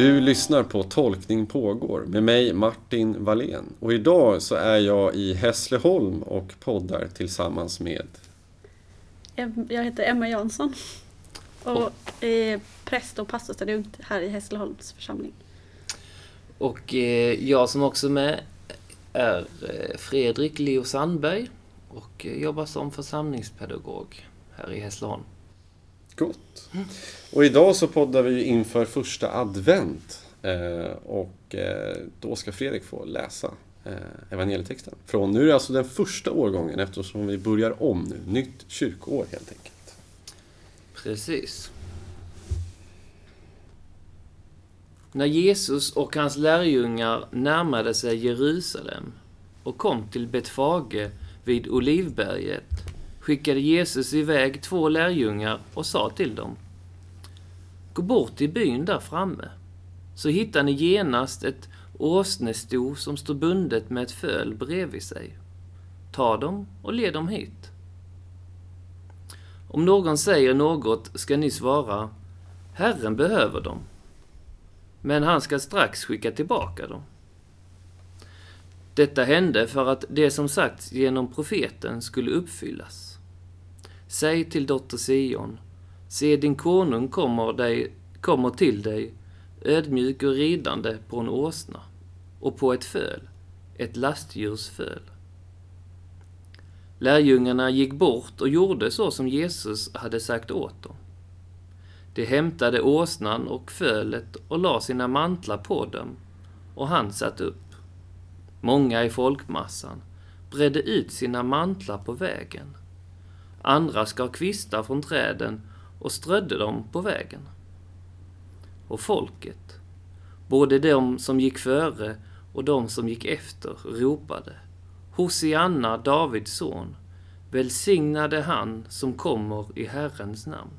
Du lyssnar på Tolkning pågår med mig Martin Wallén. Och idag så är jag i Hässleholm och poddar tillsammans med Jag heter Emma Jansson och är präst och pastorsadjunkt här i Hässleholms församling. Och eh, jag som också är med är eh, Fredrik Leo Sandberg och eh, jobbar som församlingspedagog här i Hässleholm. Gott. Och idag så poddar vi inför första advent. Eh, och eh, då ska Fredrik få läsa eh, evangelietexten. Från nu är det alltså den första årgången eftersom vi börjar om nu. Nytt kyrkoår helt enkelt. Precis. När Jesus och hans lärjungar närmade sig Jerusalem och kom till Betfage vid Olivberget skickade Jesus iväg två lärjungar och sa till dem Gå bort till byn där framme, så hittar ni genast ett åsnesto som står bundet med ett föl bredvid sig. Ta dem och led dem hit. Om någon säger något ska ni svara Herren behöver dem men han ska strax skicka tillbaka dem. Detta hände för att det som sagts genom profeten skulle uppfyllas. Säg till dotter Sion, se din konung kommer, dig, kommer till dig, ödmjuk och ridande på en åsna och på ett föl, ett lastdjurs föl. Lärjungarna gick bort och gjorde så som Jesus hade sagt åt dem. De hämtade åsnan och fölet och la sina mantlar på dem, och han satt upp. Många i folkmassan bredde ut sina mantlar på vägen. Andra skar kvistar från träden och strödde dem på vägen. Och folket, både de som gick före och de som gick efter, ropade Hosianna, Davids son, välsignade han som kommer i Herrens namn.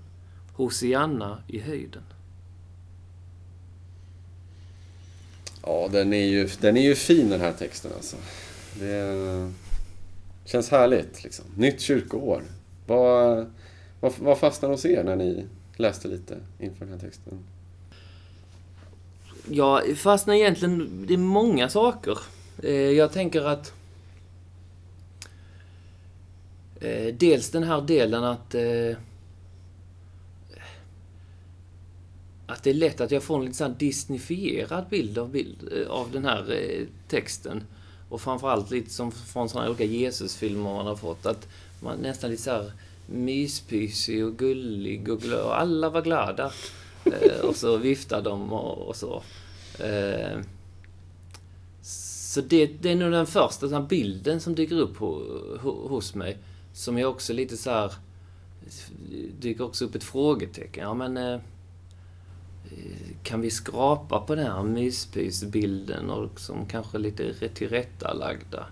Hosianna i höjden. Ja, den är ju, den är ju fin den här texten alltså. Det känns härligt liksom. Nytt kyrkoår. Vad, vad, vad fastnade hos er när ni läste lite inför den här texten? Jag fastnade egentligen, det är många saker. Eh, jag tänker att eh, Dels den här delen att eh, att det är lätt att jag får en lite sån disneyfierad bild av, bild av den här texten. Och framförallt lite som från såna olika Jesusfilmer man har fått. Att man nästan lite så här myspysig och gullig och glad. Alla var glada. eh, och så viftar de och, och så. Eh, så det, det, är nog den första den bilden som dyker upp ho, ho, hos mig. Som jag också lite så här dyker också upp ett frågetecken. Ja, men eh, kan vi skrapa på den här myspysbilden och som kanske lite tillrättalagda.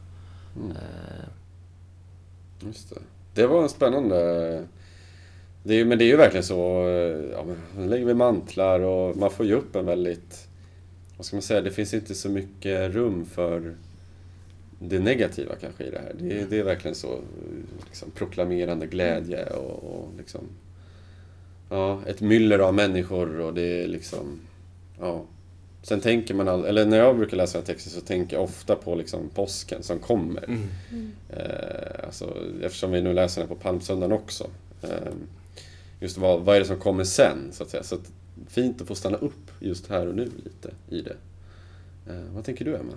Mm. Eh. Just det. Det var en spännande... Det är, men det är ju verkligen så, eh, ja, man lägger vi mantlar och man får ju upp en väldigt... Vad ska man säga? Det finns inte så mycket rum för det negativa kanske i det här. Det, det är verkligen så eh, liksom, proklamerande glädje och, och liksom ja, ett myller av människor och det är liksom... Ja. Sen tänker man, all, eller när jag brukar läsa den här texten så tänker jag ofta på liksom påsken som kommer. Mm. Mm. Eh, alltså, eftersom vi nu läser den på palmsöndagen också. Eh, just vad, vad är det som kommer sen, så att säga. Så att, fint att få stanna upp just här och nu lite i det. Eh, vad tänker du, Emma?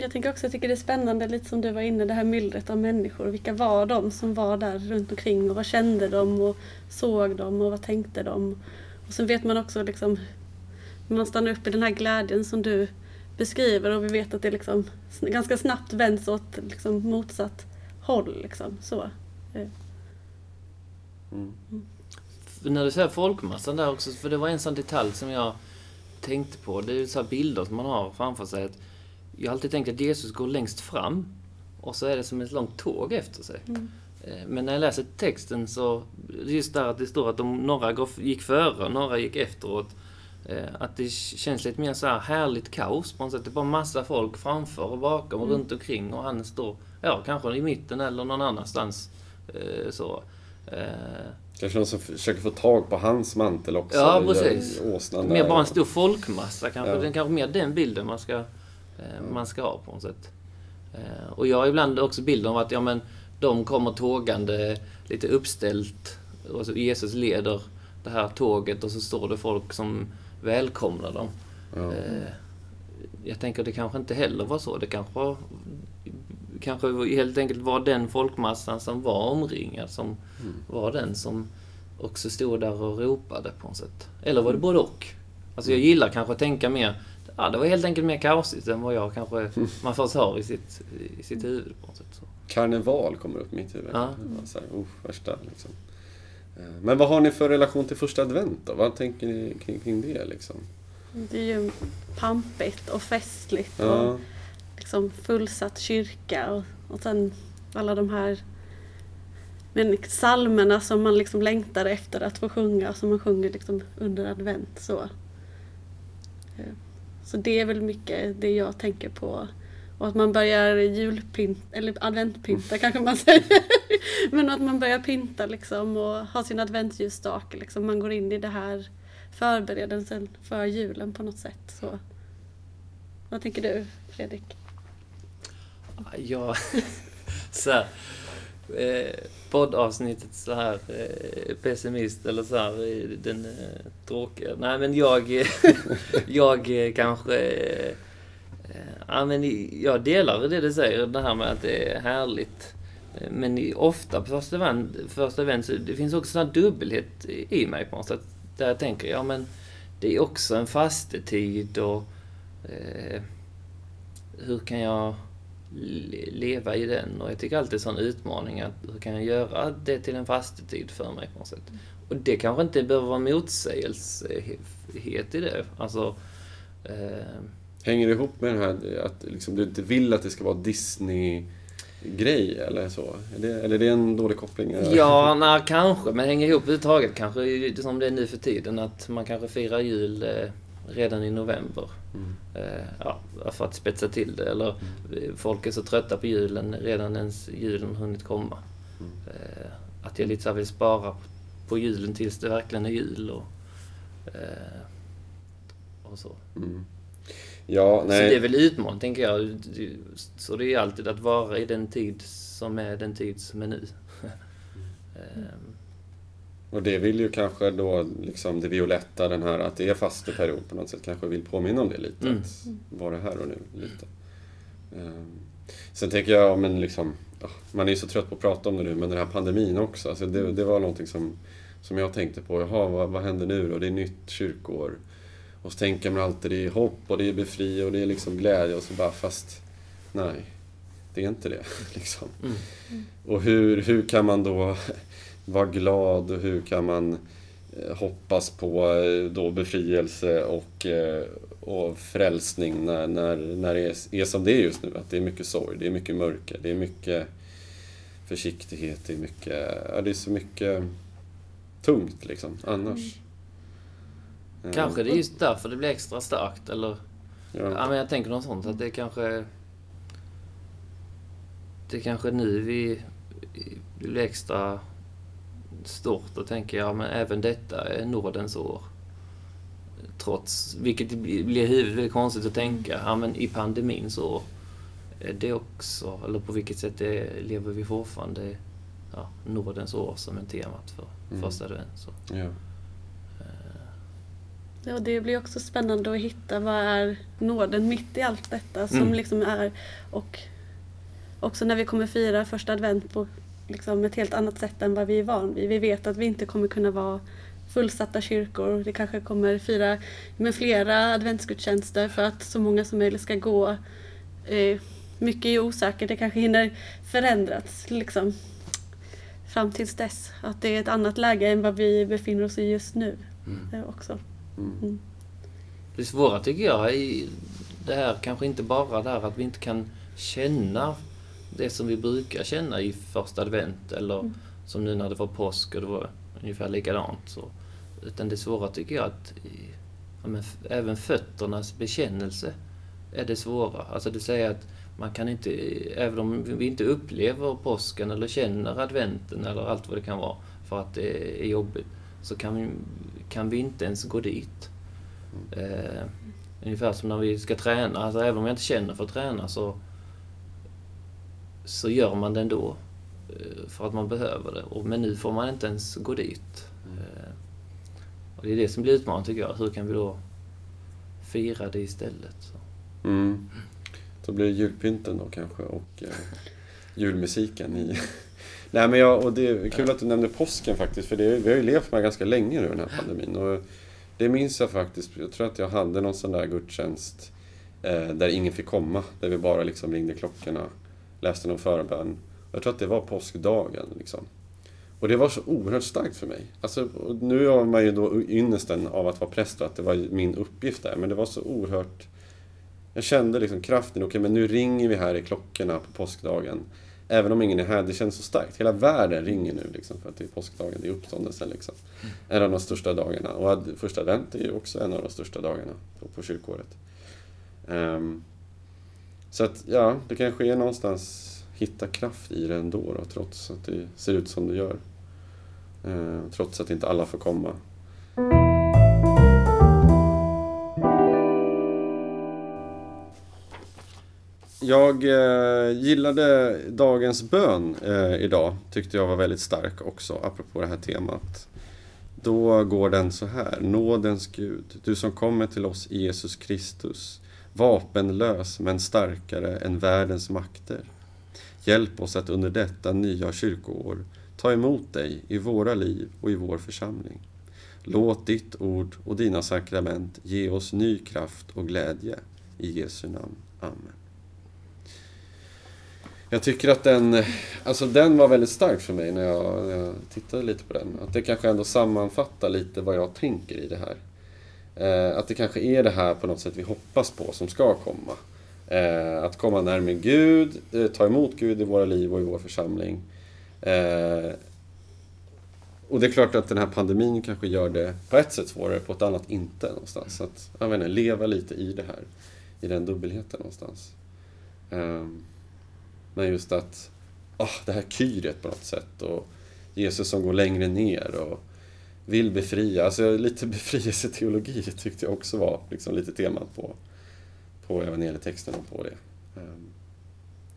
Jag tänker också, jag tycker det är spännande, lite som du var inne, det här myllret av människor. Vilka var de som var där runt omkring och vad kände de och såg de och vad tänkte de? Och sen vet man också liksom, man stannar upp i den här glädjen som du beskriver och vi vet att det liksom ganska snabbt vänds åt liksom motsatt håll. Liksom, så. Eh. Mm. Mm. När du säger folkmassan där också, för det var en sån detalj som jag tänkte på. Det är så bilder som man har framför sig. Att jag har alltid tänkt att Jesus går längst fram och så är det som ett långt tåg efter sig. Mm. Eh, men när jag läser texten så, just där att det står att de, några gick före, några gick efteråt. Eh, att det känns lite mer så här härligt kaos på något sätt. Det är bara massa folk framför och bakom och mm. runt omkring och han står, ja, kanske i mitten eller någon annanstans. Eh, så. Kanske någon som försöker få tag på hans mantel också. Ja, precis. Åsnan Mer bara en stor folkmassa kanske. Ja. Det är kanske mer den bilden man ska, eh, man ska ha på något sätt. Eh, och jag har ibland också bilden av att ja, men, de kommer tågande lite uppställt och Jesus leder det här tåget och så står det folk som välkomnar dem. Ja. Eh, jag tänker det kanske inte heller var så. Det kanske kanske helt enkelt var den folkmassan som var omringad som var den som också stod där och ropade på något sätt. Eller var det både och? Alltså jag gillar kanske att tänka mer, ja det var helt enkelt mer kaosigt än vad jag kanske, man först har i sitt, i sitt huvud på något sätt. Så. Karneval kommer upp i mitt huvud. Ja. Det var Så här, oh, värsta liksom. Eh, Men vad har ni för relation till första advent då? Vad tänker ni kring, kring det liksom? Det är ju pampigt och festligt Ja, och liksom fullsatt kyrka och, och sen alla de här men psalmerna som man liksom längtar efter att få sjunga, som man sjunger liksom under advent. Så. Eh, så det är väl mycket det jag tänker på. Och att man börjar julpynta, eller adventpynta kanske man säger. Men att man börjar pynta liksom och ha sin adventsljusstake. Liksom. Man går in i det här förberedelsen för julen på något sätt. Så. Vad tänker du Fredrik? Ja, så här, eh, poddavsnittet så här eh, pessimist eller så här den eh, tråkiga. Nej men jag, jag eh, kanske eh, Ja, men jag delar det du säger, det här med att det är härligt. Men ofta på första event, första event så det finns också en dubbelhet i mig på något sätt. Där jag tänker, ja men det är också en fastetid och eh, hur kan jag leva i den? Och jag tycker alltid det är en sån utmaning att hur kan jag göra det till en fastetid för mig på något sätt? Och det kanske inte behöver vara motsägelsehet i det. Alltså, eh, Hänger det ihop med det här att liksom, du inte vill att det ska vara Disney... Disney-grej eller så? Är det, eller är det en dålig koppling? Ja, nej, kanske. Men hänger ihop överhuvudtaget. Kanske som det är nu för tiden. Att man kanske firar jul eh, redan i november. Mm. Eh, ja, för att spetsa till det. Eller eh, folk är så trötta på julen redan ens julen hunnit komma. Mm. Eh, att jag lite så vill spara på julen tills det verkligen är jul. Och, eh, och så. Mm. Ja, Så nej. det är väl utmaning, tänker jag. Så det är alltid att vara i den tid som är den tid som är nu. Ehm, Och det vill ju kanske då liksom det violetta, den här att det är fasteperiod på något sätt, kanske vill påminna om det lite. Mm. Att vara här och nu lite. Ehm, Sen tänker jag, men liksom, ja, man är ju så trött på att prata om det nu, men den här pandemin också. Alltså det, det var någonting som, som jag tänkte på. Jaha, vad, vad händer nu då? Det är nytt kyrkoår. Och så tänker man alltid det är hopp och det är befri och det är liksom glädje och så bara fast nej, det är inte det. Liksom. Mm. Och hur, hur kan man då vara glad och hur kan man eh, hoppas på eh, då befrielse och, eh, och frälsning när, när, när det är, är som det är just nu. Att det är mycket sorg, det är mycket mörker, det är mycket försiktighet, det är mycket, ja, det är så mycket tungt liksom annars. Eh, Kanske det är just därför det blir extra starkt, eller? Ja, Ja. men jag tänker något sånt, att det kanske... Det kanske nu vi det blir extra stort och tänker, ja men även detta är nådens år. Trots, vilket blir huvudet konstigt att tänka, ja men i pandemins år är det också, eller på vilket sätt det lever vi fortfarande ja, nådens år som är temat för Mm. första advent. Så. Ja. Ja, det blir också spännande att hitta vad är nåden mitt i allt detta som Mm. liksom är och också när vi kommer fira första advent på liksom ett helt annat sätt än vad vi är van vid. Vi vet att vi inte kommer kunna vara fullsatta kyrkor. Vi kanske kommer fira med flera adventsgudstjänster för att så många som möjligt ska gå. Eh, mycket är osäkert, det kanske hinner förändras liksom fram tills dess. Att det är ett annat läge än vad vi befinner oss i just nu Mm. eh, också. Mm. Det svåra tycker jag är det här kanske inte bara det här att vi inte kan känna det som vi brukar känna i första advent eller som nu när det var påsk och det var ungefär likadant. Så. Utan det svåra tycker jag att ja, men, även fötternas bekännelse är det svåra. Alltså det säger att man kan inte, även om vi inte upplever påsken eller känner adventen eller allt vad det kan vara, för att det är jobbigt, så kan vi, kan vi inte ens gå dit. Eh, ungefär som när vi ska träna, alltså även om jag inte känner för att träna så, så gör man det ändå. eh, För att man behöver det. Och, men nu får man inte ens gå dit. Eh, och det är det som blir utmanande tycker jag. Hur kan vi då fira det istället? Så. Mm. Då blir det julpynten då kanske och eh, julmusiken i... Nej men jag, och det är kul att du nämnde påsken faktiskt för det, vi har ju levt med ganska länge nu den här pandemin. Och det minns jag faktiskt, jag tror att jag hade någon sån där gudstjänst eh, där ingen fick komma. Där vi bara liksom ringde klockorna, läste någon förbön. Jag tror att det var påskdagen liksom. Och det var så oerhört starkt för mig. Alltså, nu har man ju då ynnesten av att vara präst och att det var min uppgift där. Men det var så oerhört... Jag kände liksom kraften. Okej, men nu ringer vi här i klockorna på påskdagen. Även om ingen är här. Det känns så starkt. Hela världen ringer nu liksom, för att det är påskdagen. Det är uppståndelsen liksom. En av de största dagarna. Och första advent är ju också en av de största dagarna på, på kyrkåret. Ehm, så att, ja, det kanske är någonstans hitta kraft i det ändå då, trots att det ser ut som det gör. Eh, trots att inte alla får komma. Jag eh, gillade dagens bön eh, idag. Tyckte jag var väldigt stark också, apropå det här temat. Då går den så här. Nådens Gud, du som kommer till oss i Jesus Kristus, vapenlös men starkare än världens makter. Hjälp oss att under detta nya kyrkoår ta emot dig i våra liv och i vår församling. Låt ditt ord och dina sakrament ge oss ny kraft och glädje. I Jesu namn. Amen. Jag tycker att den, alltså den var väldigt stark för mig när jag, när jag tittade lite på den. Att det kanske ändå sammanfattar lite vad jag tänker i det här. Eh, att det kanske är det här på något sätt vi hoppas på som ska komma. Eh, att komma närmare Gud, eh, ta emot Gud i våra liv och i vår församling. Eh, och det är klart att den här pandemin kanske gör det på ett sätt svårare, på ett annat inte någonstans. Så att, jag vet inte, leva lite i det här, i den dubbelheten någonstans. Ehm. Eh, men just att, ah, det här kyret på något sätt och Jesus som går längre ner och vill befria. Alltså lite befrielseteologi tyckte jag också var liksom lite temat på, på evangelietexten och på det. Ehm,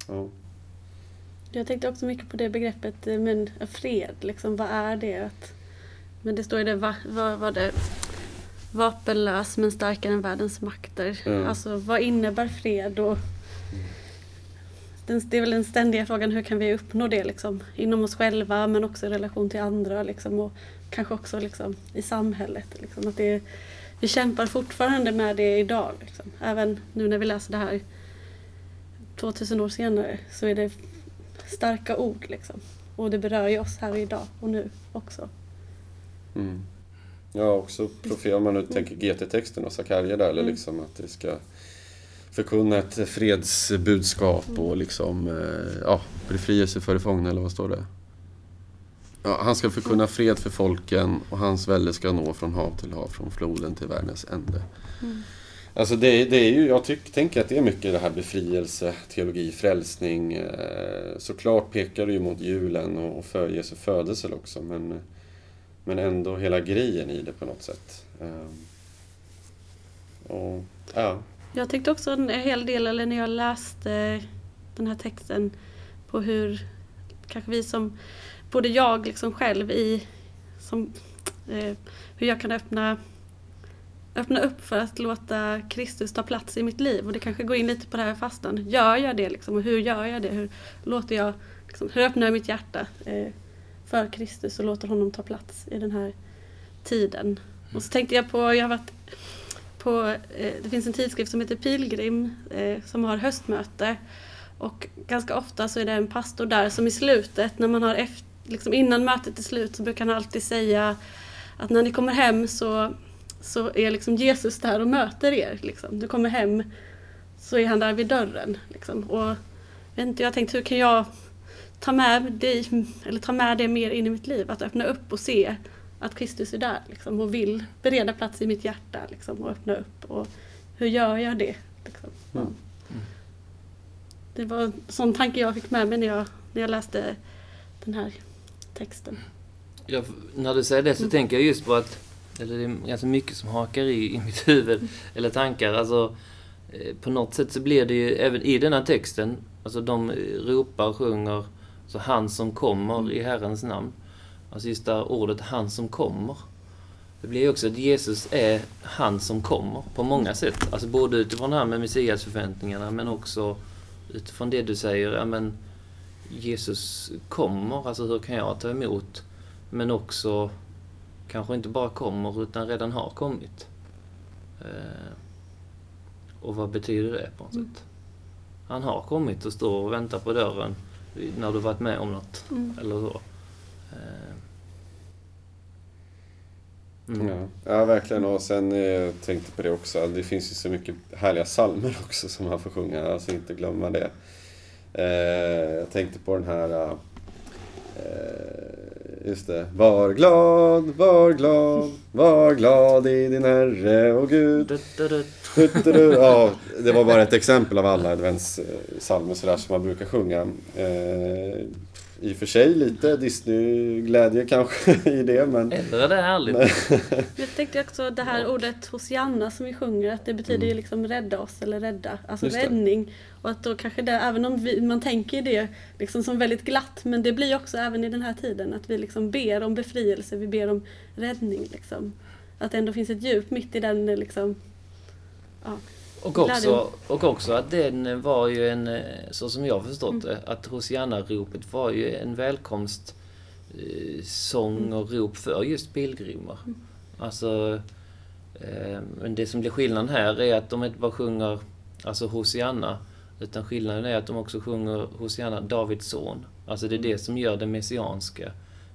ja. Jag tänkte också mycket på det begreppet eh, men fred, liksom, vad är det? Att, men det står ju det, va, vad var det? Vapenlös men starkare än världens makter. Mm. Alltså vad innebär fred? Och, den, det är väl den ständiga frågan, hur kan vi uppnå det liksom, inom oss själva men också i relation till andra liksom, och kanske också liksom, i samhället. Liksom, att det, vi kämpar fortfarande med det idag. Liksom. Även nu när vi läser det här 2000 år senare så är det starka ord. Liksom. Och det berör ju oss här idag och nu också. Mm. Ja, också profet, om man nu tänker GT-texten och Sakarja där, eller Mm. liksom att det ska förkunna ett fredsbudskap och liksom, eh, ja, befrielse för de fångna, eller vad står det? Ja, han ska förkunna fred för folken och hans välde ska nå från hav till hav, från floden till världens ände. Mm. Alltså det, det är ju, jag tyck, tänker att det är mycket det här befrielse, teologi, frälsning. Eh, såklart pekar det ju mot julen och, för Jesu födelse också, men, men ändå hela grejen i det på något sätt. Eh, och, ja. Jag tyckte också en hel del, eller när jag läste den här texten, på hur kanske vi som, både jag liksom själv i, som, eh, hur jag kan öppna, öppna upp för att låta Kristus ta plats i mitt liv. Och det kanske går in lite på det här fastan. Gör jag det liksom? Och hur gör jag det? Hur låter jag, liksom, hur öppnar jag mitt hjärta eh, för Kristus och låter honom ta plats i den här tiden? Och så tänkte jag på, jag har varit på, eh, det finns en tidskrift som heter Pilgrim eh, som har höstmöte. Och ganska ofta så är det en pastor där som i slutet, när man har efter, liksom innan mötet är slut, så brukar han alltid säga att när ni kommer hem så, så är liksom Jesus där och möter er. Liksom. Du kommer hem så är han där vid dörren. Liksom. Och jag, vet inte, jag har tänkt, hur kan jag ta med, dig, eller ta med det mer in i mitt liv? Att öppna upp och se att Kristus är där liksom, och vill bereda plats i mitt hjärta liksom, och öppna upp. Och hur gör jag det? Liksom? Ja. Mm. Det var en sån tanke jag fick med mig när jag, när jag läste den här texten. Jag, när du säger det så Mm. tänker jag just på att, eller det är ganska mycket som hakar i, i mitt huvud, eller tankar. Alltså, eh, på något sätt så blir det ju, även i den här texten, alltså de ropar och sjunger, alltså han som kommer i Herrens namn. Alltså just det här ordet han som kommer. Det blir ju också att Jesus är han som kommer på många sätt. Alltså både utifrån det här med Messiasförväntningarna men också utifrån det du säger, ja men Jesus kommer, alltså hur kan jag ta emot? Men också kanske inte bara kommer utan redan har kommit. Eh, och vad betyder det på något Mm. sätt? Han har kommit och står och väntar på dörren när du varit med om något. Mm. Eller så. Eh, mm. Ja, ja, verkligen. Och sen eh, tänkte på det också, det finns ju så mycket härliga salmer också som man får sjunga, alltså inte glömma det. Eh, jag tänkte på den här, eh, just det. Var glad, var glad, var glad i din Herre och Gud. Ja, det var bara ett exempel av alla adventssalmer sådär som man brukar sjunga. Eh, I och för sig lite Disney-glädje kanske i det, men... Eller är det härligt? Jag tänkte också det här ordet Hosianna som vi sjunger, att det betyder ju liksom rädda oss eller rädda, alltså Mm. Just det. räddning. Och att då kanske det, även om vi, man tänker det liksom som väldigt glatt, men det blir också även i den här tiden att vi liksom ber om befrielse, vi ber om räddning. Liksom. Att det ändå finns ett djup mitt i den liksom, ja. Och också, och också att den var ju en, eh, så som jag förstått det, att Hosianna-ropet var ju en välkomst eh, sång och rop för just pilgrimer. Alltså, eh, men det som blir skillnaden här är att de inte bara sjunger alltså Hosianna, utan skillnaden är att de också sjunger Hosianna, Davids son. Alltså det är det som gör det messianska,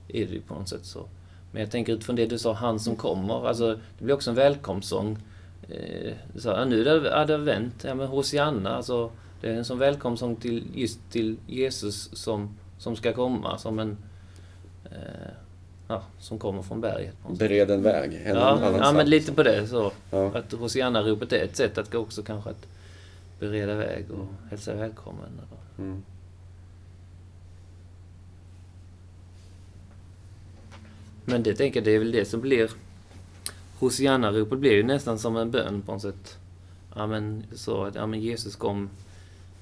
är det på något sätt så. Men jag tänker utifrån det du sa, han som kommer, alltså det blir också en välkomstsång. Eh, så, ja, nu är det advent, ja men Hosianna, alltså det är en sån välkomstsång till, just till Jesus som, som ska komma, som en eh, ja, som kommer från berget. Bered en väg. En Ja, annan ja men lite på det så. Ja. Att Hosianna-ropet är ett sätt att också kanske att bereda väg och hälsa välkommen. Mm. Men det tänker jag, det är väl det som blir... Hosianna-ropet blir ju nästan som en bön på något sätt. Ja men så att, ja men Jesus kom,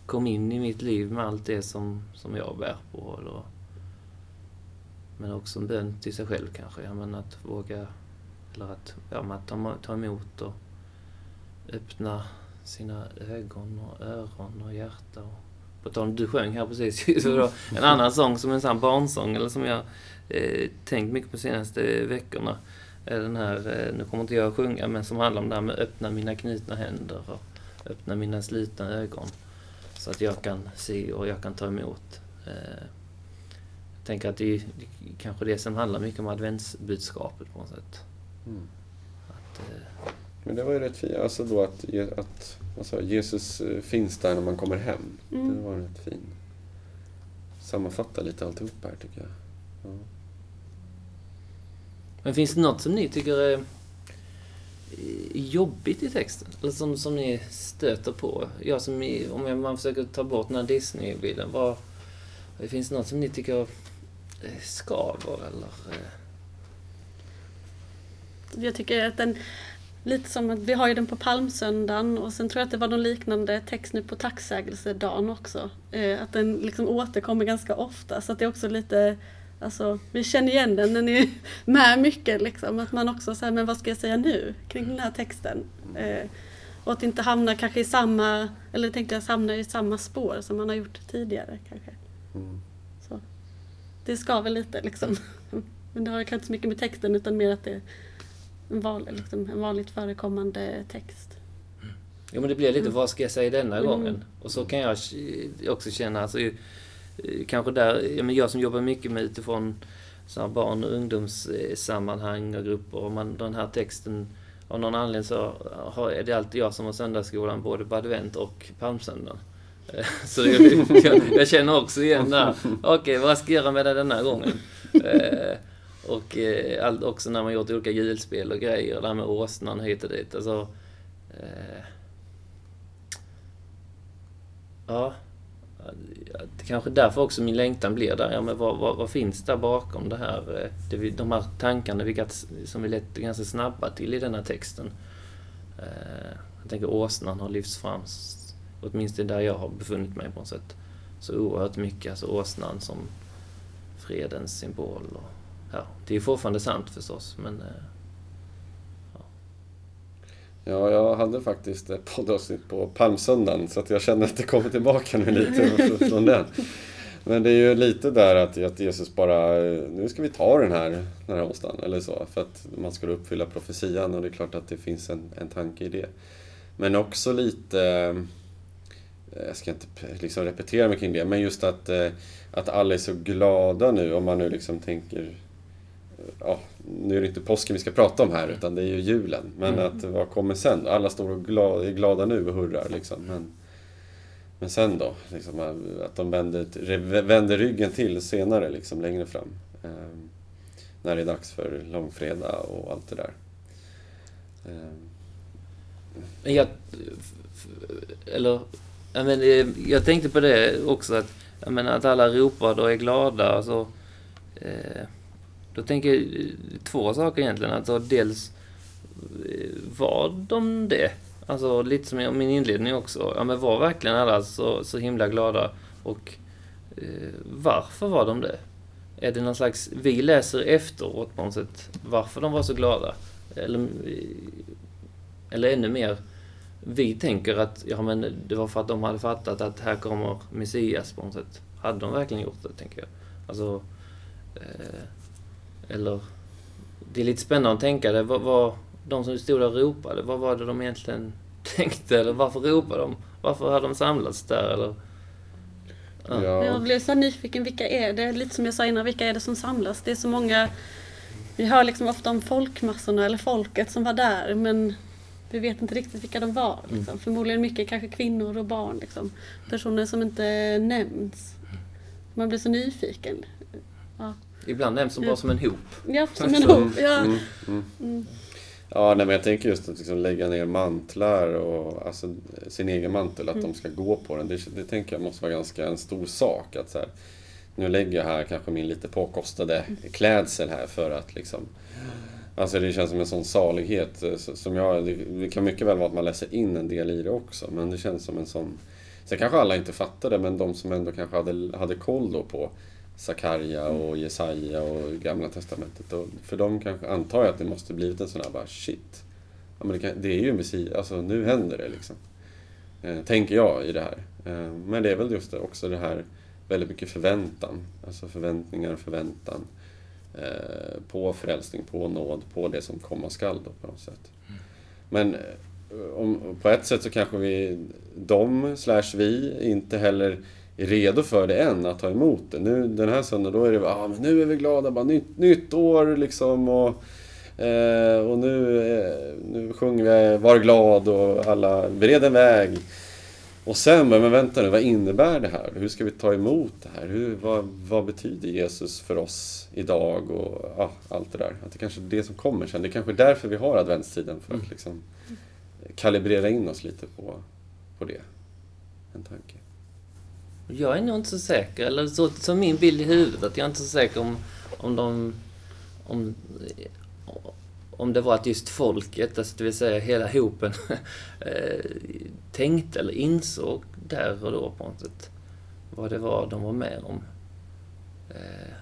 kom in i mitt liv med allt det som, som jag bär på. Eller, men också en bön till sig själv kanske. Ja men att våga, eller att, ja, att ta, ta emot och öppna sina ögon och öron och hjärta. Och, på tal om du sjöng här precis, så då, en annan sång som en sån barnsång, eller som jag eh, tänkt mycket på de senaste veckorna. Den här, eh, nu kommer inte jag att sjunga, men som handlar om det här med öppna mina knutna händer och öppna mina slutna ögon. Så att jag kan se och jag kan ta emot. Eh, jag tänker att det är kanske det som handlar mycket om adventsbudskapet på något sätt. Mm. Att, eh, Men det var ju rätt fint, alltså då att, att alltså, Jesus finns där när man kommer hem. Mm. Det var rätt fin. Sammanfatta lite alltihop här tycker jag. Ja. Men finns det något som ni tycker är eh, jobbigt i texten? Eller som, som ni stöter på? Jag som, om jag- man försöker ta bort den här Disney-bilden, vad... Eh, finns det något som ni tycker eh, skaver eller... Jag tycker att den, lite som att vi har ju den på palmsöndagen och sen tror jag att det var någon liknande text nu på tacksägelsedagen också. Att den liksom återkommer ganska ofta så att det är också lite, alltså vi känner igen den, den är med mycket liksom. Att man också säger, men vad ska jag säga nu kring den här texten? Eh, och att inte hamna kanske i samma, eller tänkte jag hamna i samma spår som man har gjort tidigare kanske. Mm. Så. Det skaver lite liksom. Men det har kanske inte så mycket med texten utan mer att det är en, val, liksom, en vanligt förekommande text. Jo men det blir lite, vad ska jag säga denna Mm. gången? Och så kan jag också känna, alltså, Eh, kanske där, men jag som jobbar mycket med utifrån så här barn och ungdomssammanhang och grupper, och man, den här texten, av någon anledning så har, är det alltid jag som har söndagsskolan både på advent och palmsöndagen. Eh, så jag, jag, jag känner också igen där, okej vad ska jag göra med det denna gången? Eh, och allt också när man gjort olika julspel och grejer, det här med åsnan hit och dit. Alltså, eh, Ja det kanske därför också min längtan blir där. Ja, men vad, vad, vad finns där bakom det här? Eh, det vi, de här tankarna vi, gats- som vi lät ganska snabba till i den här texten. Eh, jag tänker åsnan har lyfts fram, åtminstone där jag har befunnit mig på något sätt, så oerhört mycket. Alltså åsnan som fredens symbol. Och, ja, det är fortfarande sant förstås, men eh, Ja, jag hade faktiskt ett poddavsnitt på palmsöndagen så att jag känner att det kommer tillbaka nu lite från den. Men det är ju lite där att, att Jesus bara, nu ska vi ta den här, den här åsnan, eller så. För att man ska uppfylla profetian och det är klart att det finns en, en tanke i det. Men också lite, eh, jag ska inte liksom repetera mig kring det, men just att, eh, att alla är så glada nu, om man nu liksom tänker ja, nu är det inte påsken vi ska prata om här utan det är ju julen. Men Mm. att vad kommer sen? Alla står och glada, är glada nu och hurrar liksom. Men, men sen då? Liksom, att de vänder, vänder ryggen till senare, liksom, längre fram. Ehm, när det är dags för långfredag och allt det där. Men jag, eller, jag, men, eh, jag tänkte på det också att, jag menar, att alla ropar och är glada. Alltså, eh, då tänker jag eh, två saker egentligen. Alltså, dels eh, var de det? Alltså lite som i min inledning också. Ja, men var verkligen alla så, så himla glada? Och eh, varför var de det? Är det någon slags, vi läser efteråt på något sätt, varför de var så glada? Eller, eh, eller ännu mer, vi tänker att ja, men det var för att de hade fattat att här kommer Messias på något sätt. Hade de verkligen gjort det, tänker jag. Alltså, eh, eller... Det är lite spännande att tänka det. Vad, vad, de som stod där och ropade, vad var det de egentligen tänkte? Eller varför ropade de? Varför hade de samlats där? Eller, Ja. ja. Jag blev så nyfiken, vilka är det? Lite som jag sa innan, vilka är det som samlas? Det är så många... Vi hör liksom ofta om folkmassorna eller folket som var där men vi vet inte riktigt vilka de var. Liksom. Förmodligen mycket kanske kvinnor och barn. Liksom. Personer som inte nämns. Man blir så nyfiken. Ja, Ibland nämns de bara som en hop. ja som en hop. Ja. Mm, mm. Mm. Ja, nej, men jag tänker just att liksom lägga ner mantlar och alltså, sin egen mantel, att de ska gå på den. Det, det tänker jag måste vara ganska en stor sak. Att så här, nu lägger jag här kanske min lite påkostade klädsel här för att liksom... Alltså det känns som en sån salighet eh, som jag... Det, det kan mycket väl vara att man läser in en del i det också, men det känns som en sån... Sen kanske alla inte fattar det, men de som ändå kanske hade, hade koll då på Sakarja och Jesaja och Gamla Testamentet. Och för dem kanske, antar jag att det måste blivit en sån här bara shit. Ja, men det, kan, det är ju Messias, alltså nu händer det liksom. Eh, tänker jag i det här. Eh, men det är väl just det, också det här väldigt mycket förväntan. Alltså förväntningar, förväntan. Eh, på frälsning, på nåd, på det som komma skall då på något sätt. Men eh, om, på ett sätt så kanske vi, de slash vi, inte heller är redo för det än, att ta emot det. Nu den här söndagen, då är det ah, men nu är vi glada, bara nytt, nytt år liksom. Och, eh, och nu, eh, nu sjunger vi Var glad och alla bered en väg. Och sen, men vänta nu, vad innebär det här? Hur ska vi ta emot det här? Hur, vad, vad betyder Jesus för oss idag? Och ja, allt det där. Att det kanske är det som kommer sen. Det är kanske är därför vi har adventstiden, för att liksom kalibrera in oss lite på, på det. En tanke. Jag är nog inte så säker, eller så, så min bild i huvudet, att jag är inte så säker om, om de... Om, om det var att just folket, alltså det vill säga hela hopen, eh, tänkte eller insåg där och då på något sätt vad det var de var med om. Eh,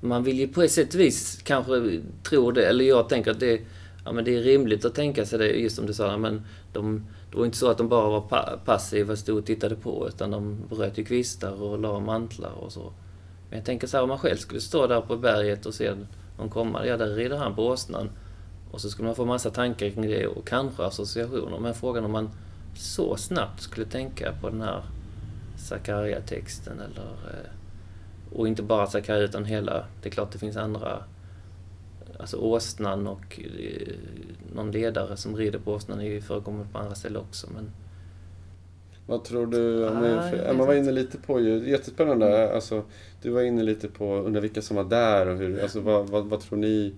man vill ju på ett sätt och vis kanske tro det, eller jag tänker att det, ja, men det är rimligt att tänka sig det, just som du sa, men de, det var inte så att de bara var passiva och stod och tittade på, utan de bröt ju kvistar och la mantlar och så. Men jag tänker så här, om man själv skulle stå där på berget och se någon komma, ja där rider han på åsnan. Och så skulle man få massa tankar kring det och kanske associationer. Men frågan om man så snabbt skulle tänka på den här Zakaria-texten eller... Eh, och inte bara Sakarja utan hela... Det är klart det finns andra... Alltså åsnan och eh, någon ledare som rider på åsnan är ju förekommit på andra ställen också. Men Vad tror du? Om Ah, Emma var inne lite på ju, jättespännande. Alltså, du var inne lite på under vilka som var där och hur, alltså, vad, vad, vad tror ni?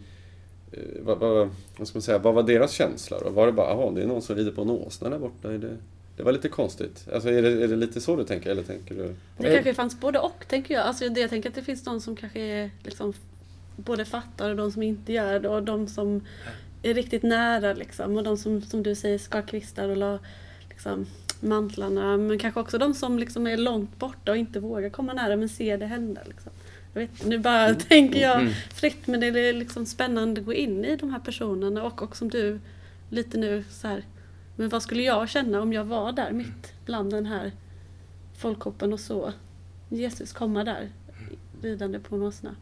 eh, Vad, vad, vad ska man säga, vad var deras känsla då? Var det bara, jaha, det är någon som rider på en åsna där borta? Är det, Det var lite konstigt. Alltså är det, är det lite så du tänker, eller tänker du? Det kanske fanns både och, tänker jag. Alltså, det, jag tänker att det finns de som kanske är, liksom, både fattar och de som inte gör det. Och de som är riktigt nära. Liksom, och de som, som du säger, skar kvistar och la liksom, mantlarna. Men kanske också de som liksom, är långt borta och inte vågar komma nära men ser det hända. Liksom. Jag vet, nu bara tänker jag Mm. fritt men det är liksom spännande att gå in i de här personerna och, och som du lite nu så här. Men vad skulle jag känna om jag var där mitt bland den här folkhoppen och så Jesus komma där ridande på en åsna.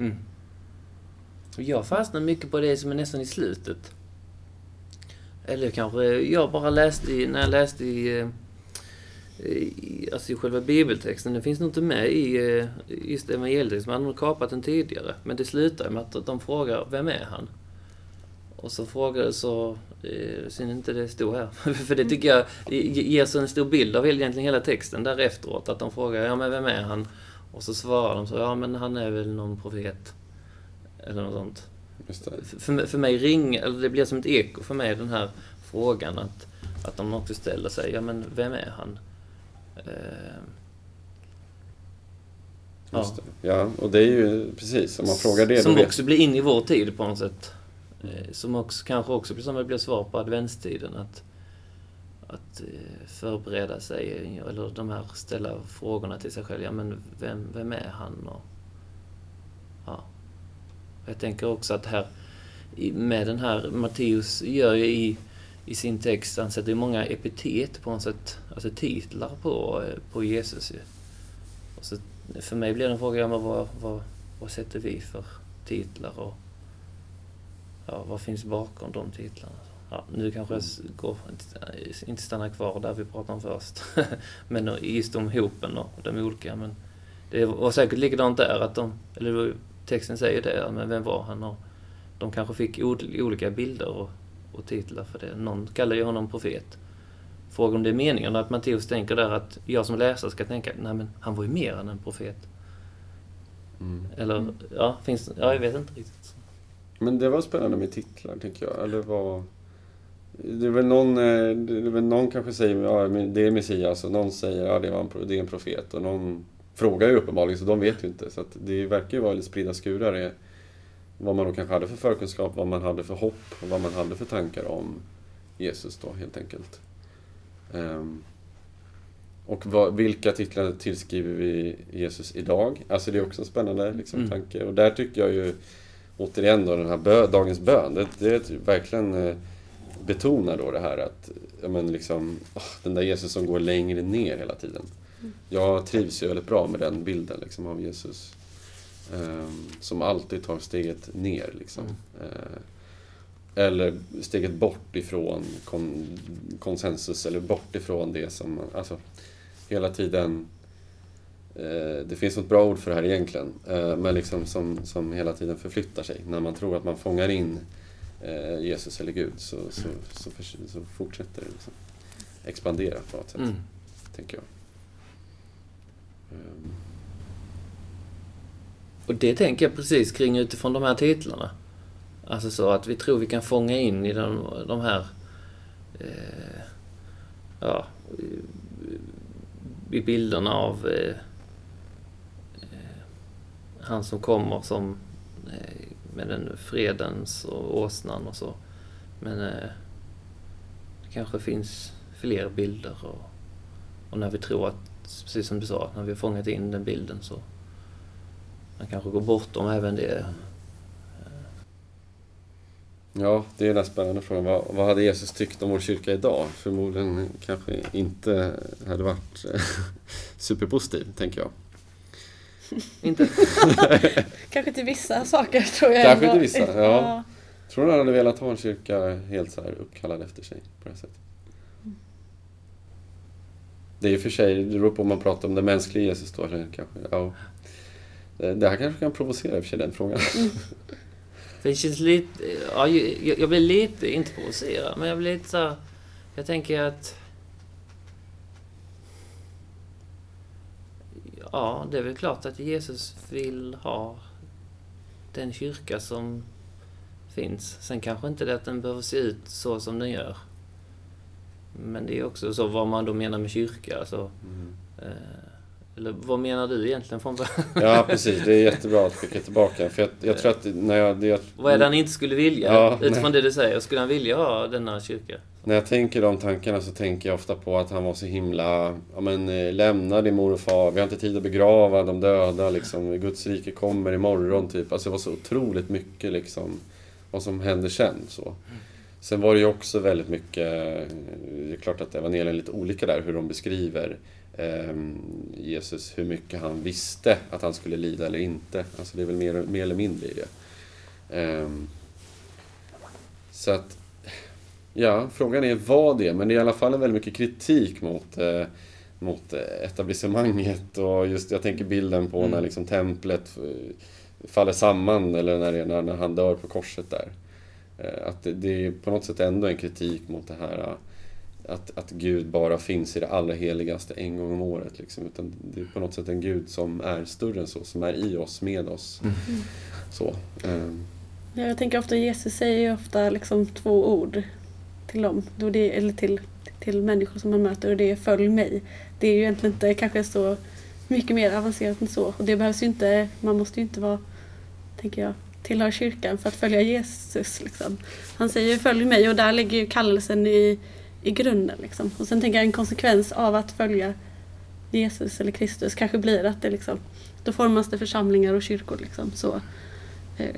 Mm. Jag fastnar mycket på det som är nästan i slutet. Eller kanske jag bara läste i, när jag läste i, eh, i, alltså i själva bibeltexten. Det finns nog inte med i eh, just evangelietexten, man har nog kapat den tidigare. Men det slutar med att de frågar, vem är han? Och så frågar så, eh, synd inte det stod här. För det tycker jag ger så en stor bild av egentligen hela texten därefteråt. Att de frågar, ja men vem är han? Och så svarar de så, ja men han är väl någon profet. Eller något sånt. För, för mig ringer, eller det blir som ett eko för mig den här frågan att, att de också ställer sig, ja men vem är han? Eh, det. Ja, och det är ju precis, om man frågar det som då vet också blir in i vår tid på något sätt. Eh, Som också, kanske också blir som det blir svar på adventstiden. Att, att eh, förbereda sig, eller de här ställa frågorna till sig själv. Ja, men vem, vem är han? Och, ja. Jag tänker också att här, med den här, Matteus gör ju i, i sin text, han sätter ju många epitet på något sätt, alltså titlar på, eh, på Jesus ju. Och så, för mig blir det en fråga, ja, men vad, vad, vad sätter vi för titlar och ja, vad finns bakom de titlarna? Ja, nu kanske jag går, inte stannar kvar där vi pratade om först. men just om hopen och de olika. Men det var säkert likadant där, att de, eller texten säger det, men vem var han? Och de kanske fick ol- olika bilder och, och titlar för det. Någon kallar ju honom profet. Frågan om det är meningen att Matteus tänker där att jag som läsare ska tänka, nej men han var ju mer än en profet. Mm. Eller, ja, finns Ja, jag vet inte riktigt. Men det var spännande med titlar, tänker jag. Eller vad... Det är väl någon, eh, det är väl någon kanske säger ja, det är Messias och någon säger ja, det, var en, pro- det är en profet. Och någon frågar ju uppenbarligen, så de vet ju inte. Så det verkar ju vara lite spridda skurar i vad man då kanske hade för förkunskap, vad man hade för hopp och vad man hade för tankar om Jesus då, helt enkelt. Ehm, och vad, vilka titlar tillskriver vi Jesus idag? Alltså det är också en spännande liksom, Mm. tanke. Och där tycker jag ju återigen då den här bö, dagens bön, det, det är verkligen eh, betonar då det här att ja, men liksom, åh, den där Jesus som går längre ner hela tiden. Jag trivs ju väldigt bra med den bilden liksom, av Jesus. ehm, som alltid tar steget ner. Liksom. Eh, eller steget bort ifrån kon, konsensus eller bort ifrån det som man, alltså hela tiden eh, det finns något bra ord för det här egentligen, eh, men liksom som, som hela tiden förflyttar sig. När man tror att man fångar in eh, Jesus eller Gud så, så, så, så fortsätter det liksom expandera på något sätt, Mm. tänker jag. Ehm, Och det tänker jag precis kring utifrån de här titlarna. Alltså så att vi tror vi kan fånga in i de, de här... Eh, ja, i- i bilderna av eh, eh, han som kommer som eh, med den fredens och åsnan och så. Men eh, det kanske finns fler bilder och, och när vi tror att, precis som du sa, när vi har fångat in den bilden så man kanske går bortom även det. Ja, det är den spännande frågan. Vad, vad hade Jesus tyckt om vår kyrka idag? Förmodligen kanske inte hade varit superpositiv, tänker jag. Inte? Kanske till vissa saker tror jag Kanske ändå. till vissa, ja. Tror du han hade velat ha en kyrka helt så här uppkallad efter sig på det här sättet? Det är och för sig, det beror på om man pratar om den mänskliga Jesus då, kanske, ja. Det det här kanske kan provocera i och för sig, den frågan. Det känns lite... Ja, jag, jag blir lite, inte provocerad, men jag blir lite så här, Jag tänker att... Ja, det är väl klart att Jesus vill ha den kyrka som finns. Sen kanske inte det att den behöver se ut så som den gör. Men det är också så vad man då menar med kyrka. Alltså, eh, eller vad menar du egentligen från? Ja, precis. Det är jättebra att skicka tillbaka. För jag, jag tror att när jag... Det, jag Vad är det han inte skulle vilja? Ja, Utifrån det du säger, skulle han vilja ha denna kyrka? När jag tänker de tankarna så tänker jag ofta på att han var så himla... Ja men eh, lämna din mor och far, vi har inte tid att begrava de döda liksom. Guds rike kommer imorgon typ. Alltså det var så otroligt mycket liksom. Vad som hände sen så. Sen var det ju också väldigt mycket... Eh, det är klart att evangelierna är lite olika där hur de beskriver eh, Jesus, hur mycket han visste att han skulle lida eller inte. Alltså det är väl mer, mer eller mindre i det. Eh, så att Ja, frågan är vad det är, men det är i alla fall väldigt mycket kritik mot, eh, mot eh, etablissemanget och just, jag tänker bilden på när liksom templet eh, faller samman eller när, när, när han dör på korset där. Eh, att det, det är på något sätt ändå en kritik mot det här eh, att, att Gud bara finns i det allra heligaste en gång om året. Liksom. Utan det är på något sätt en Gud som är större än så, som är i oss, med oss. Så. ehm, Ja, jag tänker ofta, Jesus säger ju ofta liksom två ord till dem, då det, eller till, till människor som man möter och det är följ mig. Det är ju egentligen inte kanske så mycket mer avancerat än så. Och det behövs ju inte, man måste ju inte vara, tänker jag, tillhöra kyrkan för att följa Jesus. Liksom. Han säger ju följ mig och där ligger ju kallelsen i, i grunden. Liksom. Och sen tänker jag en konsekvens av att följa Jesus eller Kristus kanske blir att det liksom, då formas det församlingar och kyrkor. Liksom. Så, eh,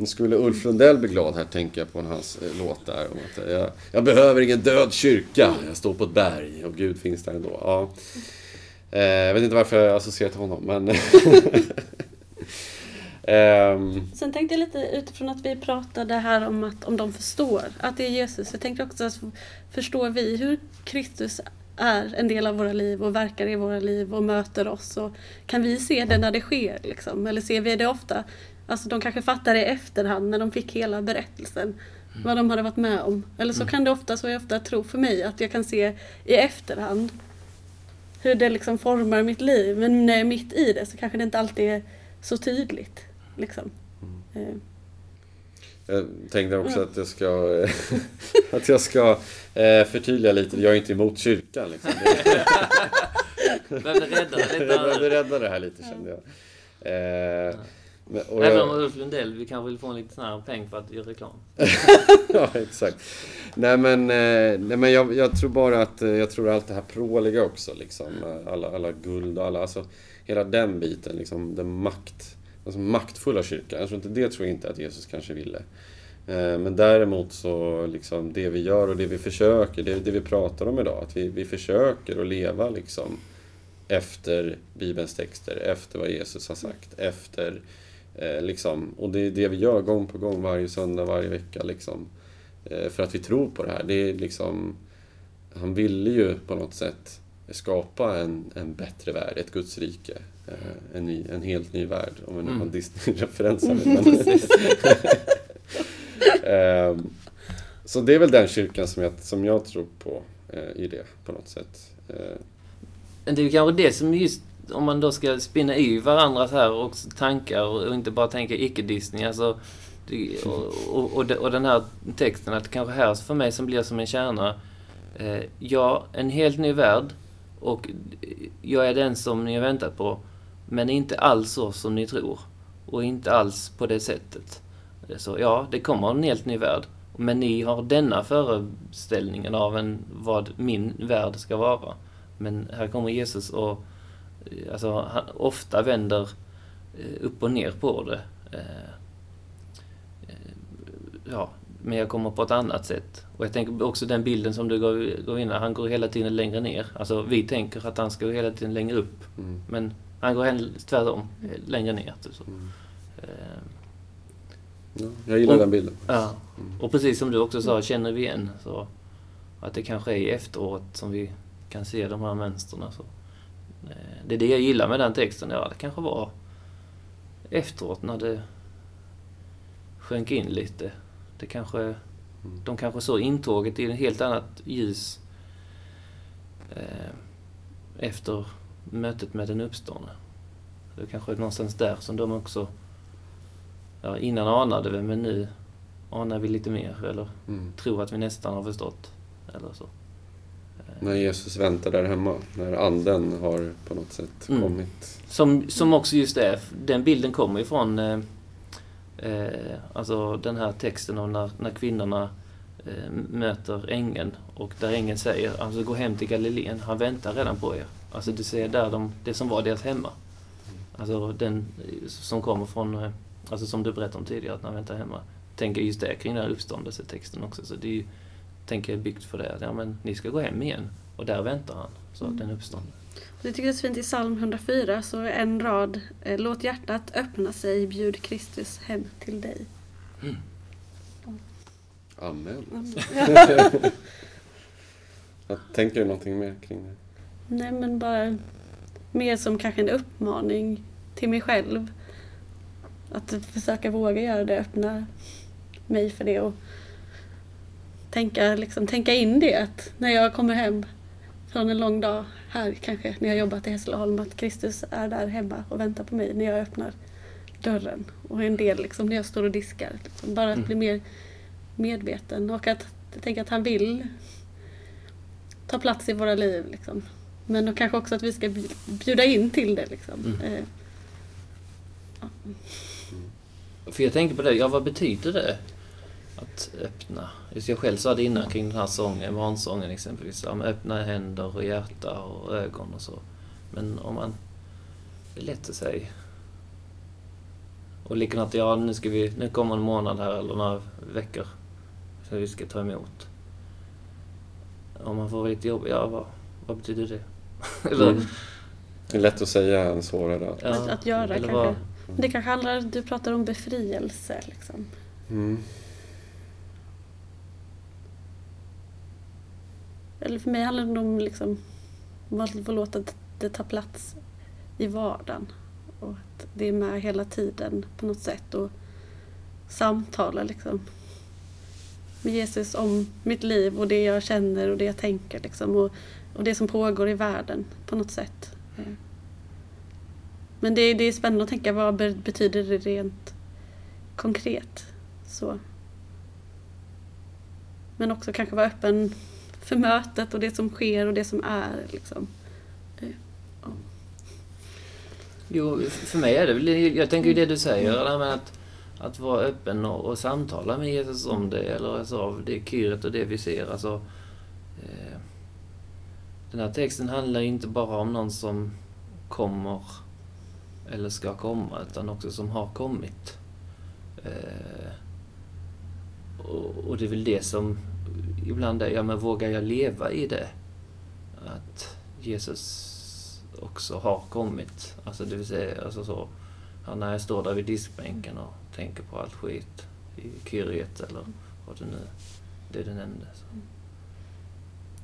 nu skulle Ulf Lundell bli glad här, tänker jag på hans eh, låt där. Om att, eh, jag, jag behöver ingen död kyrka, jag står på ett berg och Gud finns där ändå. Ja. Eh, jag vet inte varför jag associerar till honom, men... Ehm, Sen tänkte jag lite utifrån att vi pratade här om att om de förstår att det är Jesus. Jag tänkte också att förstår vi hur Kristus är en del av våra liv och verkar i våra liv och möter oss. Och kan vi se det när det sker? Liksom? Eller ser vi det ofta? Alltså de kanske fattar det i efterhand när de fick hela berättelsen. Vad de hade varit med om. Eller så kan det ofta, så jag ofta tror för mig, att jag kan se i efterhand hur det liksom formar mitt liv. Men när jag är mitt i det så kanske det inte alltid är så tydligt. Liksom. Eh, jag tänkte också att jag ska, att jag ska eh, förtydliga lite. Jag är inte emot kyrkan. Liksom. Behövde rädda det lite. behövde rädda det här lite kände jag. Eh, men, och Även jag om Ulf Lundell, vi kanske vill få en liten sån här peng för att göra reklam. ja, exakt. Nej men, eh, nej, men jag, jag tror bara att, eh, jag tror allt det här pråliga också liksom. eh, Alla, alla guld och alla, alltså hela den biten liksom, den makt, alltså maktfulla kyrkan. Jag tror inte, det tror jag inte att Jesus kanske ville. Men däremot så liksom det vi gör och det vi försöker, det, det vi pratar om idag, att vi, vi försöker att leva liksom efter Bibelns texter, efter vad Jesus har sagt, efter eh, liksom, och det är det vi gör gång på gång varje söndag, varje vecka liksom. Eh, för att vi tror på det här. Det är liksom, han ville ju på något sätt skapa en, en bättre värld, ett Guds rike. Eh, en, ny, en helt ny värld, om vi nu har en Mm. Disney-referens här. Ehm, så det är väl den kyrkan som jag, som jag tror på eh, i det, på något sätt. Eh, Men det är ju kanske det som just, om man då ska spinna i varandras här och tankar och inte bara tänka icke-Disney. Alltså, det, och, och, och, och den här texten, att kanske här för mig som blir som en kärna. Eh, ja, en helt ny värld och jag är den som ni har väntat på. Men inte alls så som ni tror. Och inte alls på det sättet. Så ja, det kommer en helt ny värld. Men ni har denna föreställningen av en, vad min värld ska vara. Men här kommer Jesus och alltså, han ofta vänder eh, upp och ner på det. Eh, eh, Ja, men jag kommer på ett annat sätt. Och jag tänker också den bilden som du gav, gav innan, han går hela tiden längre ner. Alltså vi tänker att han ska gå hela tiden längre upp. mm, Men han går tvärtom, längre ner. Typ så. mm. Ja, jag gillar Och- den bilden. Ja, och precis som du också sa, känner vi igen så att det kanske är efteråt som vi kan se de här mönstren. Så. Eh, Det är det jag gillar med den texten. Ja, det kanske var efteråt när det sjönk in lite. Det kanske, de kanske såg intåget i ett helt annat ljus eh, efter mötet med den uppståndne. Det är kanske någonstans där som de också ja, innan anade vi, men nu anar vi lite mer eller Mm. tror att vi nästan har förstått. Eller så. När Jesus väntar där hemma. När anden har på något sätt Mm. kommit. Som, som också just är, den bilden kommer ifrån eh, eh, alltså den här texten om när, när kvinnorna eh, möter ängeln och där ängeln säger alltså gå hem till Galileen, han väntar redan på er. Alltså du ser där de, det som var deras hemma. Alltså den eh, som kommer från, eh, alltså som du berättade om tidigare, att när han väntar hemma. Tänker just det kring den här uppståndelsetexten också. Så det är ju, tänker jag byggt för det, att ja men ni ska gå hem igen. Och där väntar han, så att den uppstånden. Jag tycker det är så fint i psalm 104 så är en rad eh, Låt hjärtat öppna sig, bjud Kristus hem till dig. Amen. Jag tänker du någonting mer kring det? Nej men bara mer som kanske en uppmaning till mig själv. Att försöka våga göra det, öppna mig för det och tänka, liksom, tänka in det att när jag kommer hem från en lång dag här kanske när jag jobbat i Hässleholm att Kristus är där hemma och väntar på mig när jag öppnar dörren. Och en del liksom när jag står och diskar. Liksom, bara att Mm. bli mer medveten och att tänker att han vill ta plats i våra liv. Liksom. Men och kanske också att vi ska bj- bjuda in till det. Liksom. Mm. Eh, För jag tänker på det, ja vad betyder det? Att öppna. Just jag själv sa det innan kring den här sången, barnsången exempelvis. Med öppna händer och hjärta och ögon och så. Men om man... Det är lätt att säga. Och likadant, ja nu ska vi, nu kommer en månad här eller några veckor. Så vi ska ta emot. Om man får lite jobb, ja vad, vad betyder det? eller, Mm. Det är lätt att säga än svårare att... ja, Att- att göra kanske. vad- det kanske handlar, du pratar om befrielse. Liksom. Mm. Eller för mig handlar det om liksom, att få låta det ta plats i vardagen. Och att det är med hela tiden på något sätt. Och samtala liksom, med Jesus om mitt liv och det jag känner och det jag tänker. Liksom, och, och det som pågår i världen på något sätt. Eh. Men det, är- det är spännande att tänka vad betyder det rent konkret. Så. Men också kanske vara öppen för mötet och det som sker och det som är. Liksom. Jo, för mig är det väl, jag tänker ju det du säger, det här med att, att vara öppen och, och samtala med Jesus om det, eller alltså av det kyret och det vi ser. Alltså, eh, den här texten handlar ju inte bara om någon som kommer eller ska komma, utan också som har kommit. Eh, och, och det är väl det som ibland är, ja men vågar jag leva i det? Att Jesus också har kommit. Alltså det vill säga, alltså så, ja, när jag står där vid diskbänken och tänker på allt skit i Kyriet eller vad det nu det du nämnde. Så.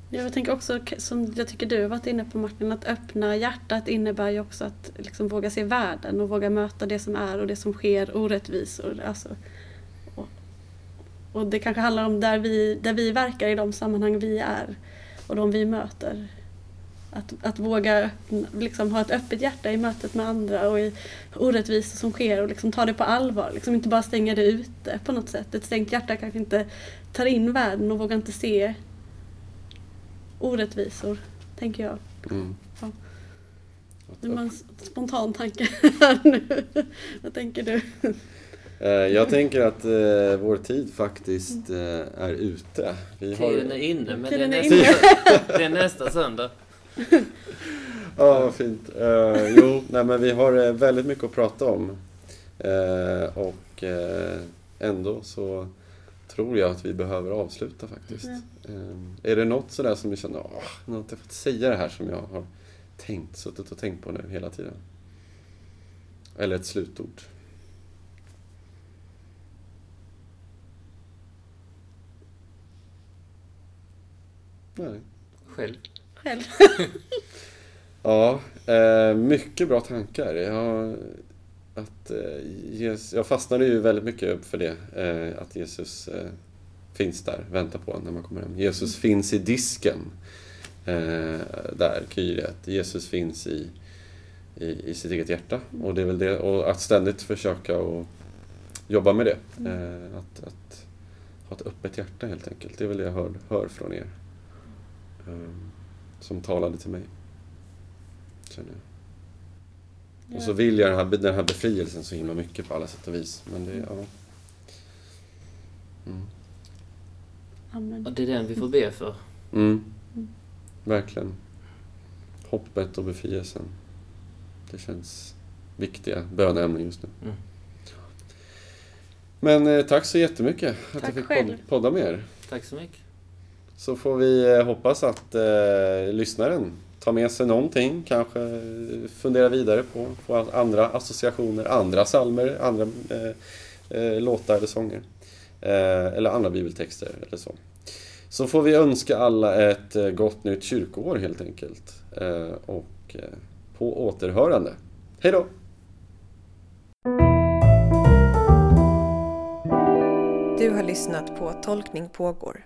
Jag tänker också, som jag tycker du har varit inne på Martin, att öppna hjärtat innebär ju också att liksom våga se världen och våga möta det som är och det som sker, orättvisor. Alltså, och det kanske handlar om där vi, där vi verkar i de sammanhang vi är och de vi möter. Att, att våga liksom, ha ett öppet hjärta i mötet med andra och i orättvisor som sker och liksom ta det på allvar. Liksom inte bara stänga det ute på något sätt. Ett stängt hjärta kanske inte tar in världen och vågar inte se orättvisor, tänker jag. Mm. Ja. Det var en spontan tanke här nu. Vad tänker du? Eh, Jag tänker att eh, vår tid faktiskt eh, är ute. Vi Tiden är har... inne, men Tiden det, är är nästa, det är nästa söndag. Ja, vad fint. Eh, jo, nej, men vi har eh, väldigt mycket att prata om. Eh, och eh, ändå så tror jag att vi behöver avsluta faktiskt. Eh, är det något sådär som du känner, åh, nu har inte fått säga det här som jag har tänkt, suttit och tänkt på nu hela tiden? Eller ett slutord? Nej. Själv. Själv? Ja, eh, mycket bra tankar. Jag, att, eh, Jesus, jag fastnade ju väldigt mycket för det. Eh, att Jesus finns där, väntar på en när man kommer hem. Jesus finns i disken. Där, kyret. Jesus finns i, i, i sitt eget hjärta. Och det är väl det. Och att ständigt försöka och jobba med det. Eh, att, att ha ett öppet hjärta helt enkelt. Det är väl det jag hör, hör från er. Ehm, som talade till mig. Känner jag. Ja. Och så vill jag den här, den här befrielsen så himla mycket på alla sätt och vis. Men det, ja. Mm. Och det är den vi får be för. Mm. Verkligen. Hoppet och befrielsen. Det känns viktiga böneämnen just nu. Mm. Men eh, tack så jättemycket att Tack jag fick själv. pod- podda med er. Tack så mycket. Så får vi eh, hoppas att eh, lyssnaren tar med sig någonting, kanske funderar fundera vidare på, på andra associationer, andra salmer, andra eh, eh, låtar eller sånger. Eh, eller andra bibeltexter eller så. Så får vi önska alla ett eh, gott nytt kyrkoår helt enkelt. Eh, och eh, på återhörande. Hej då! Du har lyssnat på Tolkning pågår,